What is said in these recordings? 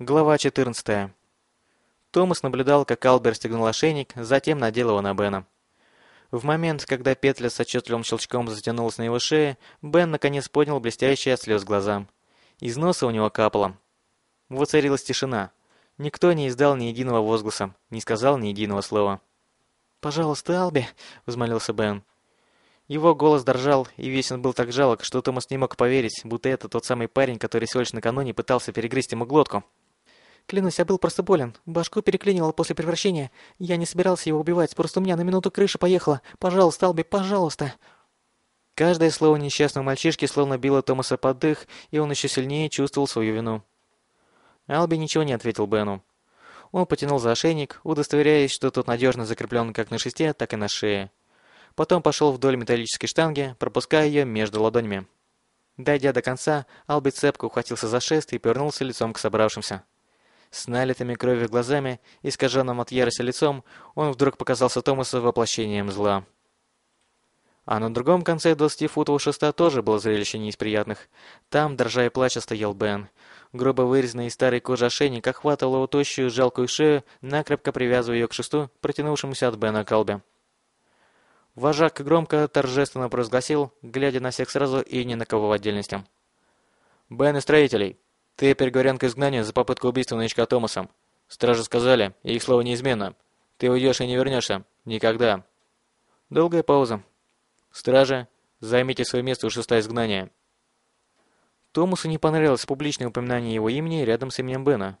Глава 14. Томас наблюдал, как Албер стегнул ошейник, затем надел его на Бена. В момент, когда петля с отчетливым щелчком затянулась на его шее, Бен наконец поднял блестящие от слез глаза. Из носа у него капало. Воцарилась тишина. Никто не издал ни единого возгласа, не сказал ни единого слова. «Пожалуйста, Алби», — взмолился Бен. Его голос дрожал, и весь он был так жалок, что Томас не мог поверить, будто это тот самый парень, который всего лишь накануне пытался перегрызть ему глотку. Клянусь, я был просто болен. Башку переклинило после превращения. Я не собирался его убивать, просто у меня на минуту крыша поехала. Пожалуйста, Алби, пожалуйста. Каждое слово несчастного мальчишки словно било Томаса под дых, и он еще сильнее чувствовал свою вину. Алби ничего не ответил Бену. Он потянул за ошейник, удостоверяясь, что тот надежно закреплен как на шесте, так и на шее. Потом пошел вдоль металлической штанги, пропуская ее между ладонями. Дойдя до конца, Алби цепко ухватился за шест и повернулся лицом к собравшимся. С налитыми кровью глазами, искаженным от ярости лицом, он вдруг показался Томасу воплощением зла. А на другом конце двадцатифутового шеста тоже было зрелище не из приятных. Там, дрожа и плача, стоял Бен. Грубо вырезанный из старой кожи ошейник охватывал его тощую, жалкую шею, накрепко привязывая ее к шесту, протянувшемуся от Бена колбе. Вожак громко, торжественно провозгласил, глядя на всех сразу и ни на кого в отдельности. «Бен и строителей, ты переговорен к изгнанию за попытку убийства новичка Томасом. Стражи сказали, и их слово неизменно. Ты уйдешь и не вернешься. Никогда. Долгая пауза. Стражи, займите свое место у шестая изгнания. Томасу не понравилось публичное упоминание его имени рядом с именем Бена.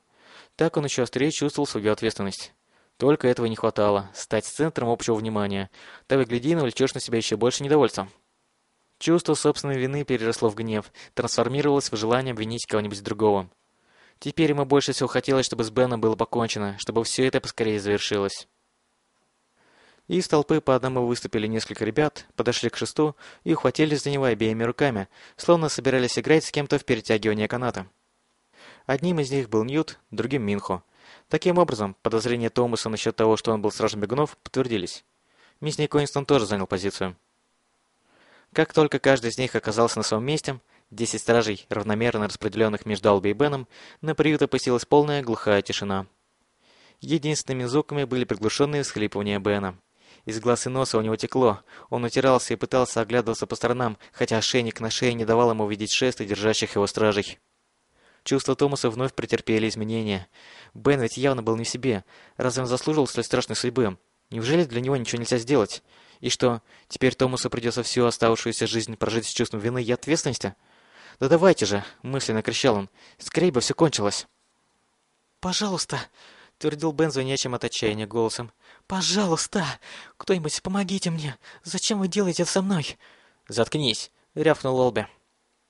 Так он еще острее чувствовал свою ответственность. Только этого не хватало – стать центром общего внимания. Так и гляди, навлечешь на себя еще больше недовольства. Чувство собственной вины переросло в гнев, трансформировалось в желание обвинить кого-нибудь другого. Теперь ему больше всего хотелось, чтобы с Беном было покончено, чтобы все это поскорее завершилось. Из толпы по одному выступили несколько ребят, подошли к шесту и ухватились за него обеими руками, словно собирались играть с кем-то в перетягивание каната. Одним из них был Ньют, другим Минхо. Таким образом, подозрения Томаса насчет того, что он был стражем бегунов, подтвердились. Мясник Уинстон тоже занял позицию. Как только каждый из них оказался на своем месте, десять стражей, равномерно распределенных между Алби и Беном, на приют опустилась полная глухая тишина. Единственными звуками были приглушенные всхлипывания Бена. Из глаз и носа у него текло, он утирался и пытался оглядываться по сторонам, хотя ошейник на шее не давал ему видеть шесты, держащих его стражей. Чувства Томаса вновь претерпели изменения. Бен ведь явно был не в себе. Разве он заслужил столь страшной судьбы? Неужели для него ничего нельзя сделать? И что, теперь Томасу придется всю оставшуюся жизнь прожить с чувством вины и ответственности? Да давайте же, мысленно кричал он. Скорей бы все кончилось. Пожалуйста, твердил Бен звонящим от отчаяния голосом. Пожалуйста, кто-нибудь помогите мне. Зачем вы делаете это со мной? Заткнись, рявкнул Олби.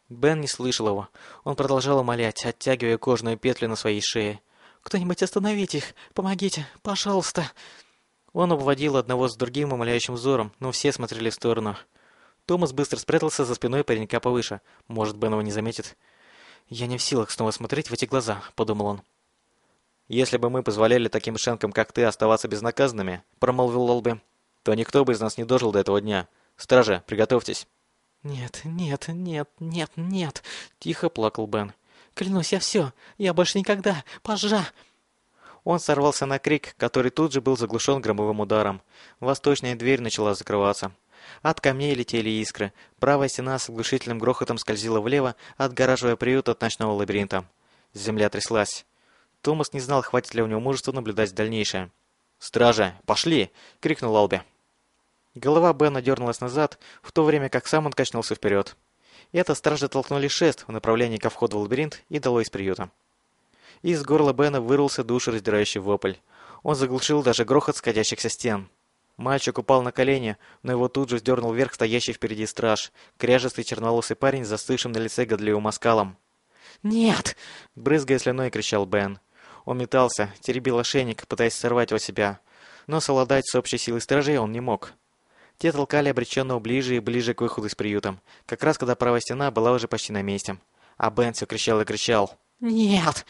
Бен не слышал его. Он продолжал умолять, оттягивая кожную петлю на своей шее. «Кто-нибудь остановите их! Помогите! Пожалуйста!» Он обводил одного с другим умоляющим взором, но все смотрели в сторону. Томас быстро спрятался за спиной паренька повыше. Может, Бен его не заметит. «Я не в силах снова смотреть в эти глаза», — подумал он. «Если бы мы позволяли таким шенкам, как ты, оставаться безнаказанными», — промолвил Лолби, — «то никто бы из нас не дожил до этого дня. Стражи, приготовьтесь». «Нет, нет, нет, нет, нет», — тихо плакал Бен. «Клянусь, я все. Я больше никогда. Пожа!» Он сорвался на крик, который тут же был заглушен громовым ударом. Восточная дверь начала закрываться. От камней летели искры. Правая стена с оглушительным грохотом скользила влево, отгораживая приют от ночного лабиринта. Земля тряслась. Томас не знал, хватит ли у него мужества наблюдать дальнейшее. «Стража, пошли!» — крикнул Алби. Голова Бена дернулась назад, в то время как сам он качнулся вперед. Это стражи толкнули шест в направлении ко входу в лабиринт и дало из приюта. Из горла Бена вырвался душераздирающий вопль. Он заглушил даже грохот скатящихся стен. Мальчик упал на колени, но его тут же сдернул вверх стоящий впереди страж, кряжестый черноволосый парень с застывшим на лице годливым оскалом. «Нет!» — брызгая слюной, кричал Бен. Он метался, теребил ошейник, пытаясь сорвать его себя. Но совладать с общей силой стражей он не мог. Те толкали обреченного ближе и ближе к выходу из приюта, как раз когда правая стена была уже почти на месте. А Бен все кричал и кричал. «Нет!»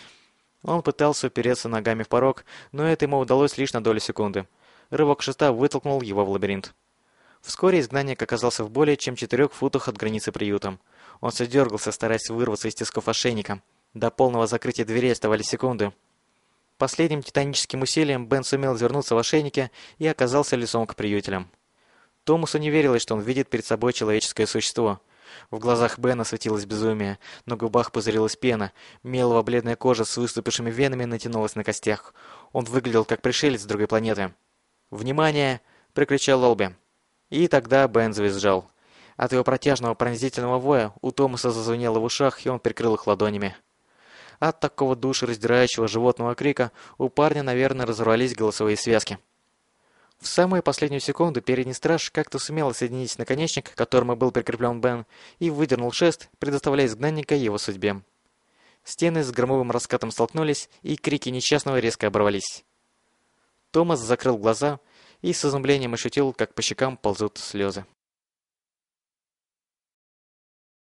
Он пытался упереться ногами в порог, но это ему удалось лишь на долю секунды. Рывок шеста вытолкнул его в лабиринт. Вскоре изгнанник оказался в более чем четырех футах от границы приюта. Он все дергался, стараясь вырваться из тисков ошейника. До полного закрытия дверей оставались секунды. Последним титаническим усилием Бен сумел извернуться в ошейнике и оказался лицом к приютелям. Томасу не верилось, что он видит перед собой человеческое существо. В глазах Бена светилось безумие, на губах пузырилась пена, мелово-бледная кожа с выступившими венами натянулась на костях. Он выглядел как пришелец с другой планеты. «Внимание!» — прикричал Олби. И тогда Бен завизжал. От его протяжного пронзительного воя у Томаса зазвенело в ушах, и он прикрыл их ладонями. От такого душераздирающего животного крика у парня, наверное, разорвались голосовые связки. В самую последнюю секунду передний страж как-то сумел соединить наконечник, к которому был прикреплен Бен, и выдернул шест, предоставляя изгнанника его судьбе. Стены с громовым раскатом столкнулись, и крики несчастного резко оборвались. Томас закрыл глаза и с изумлением ощутил, как по щекам ползут слезы.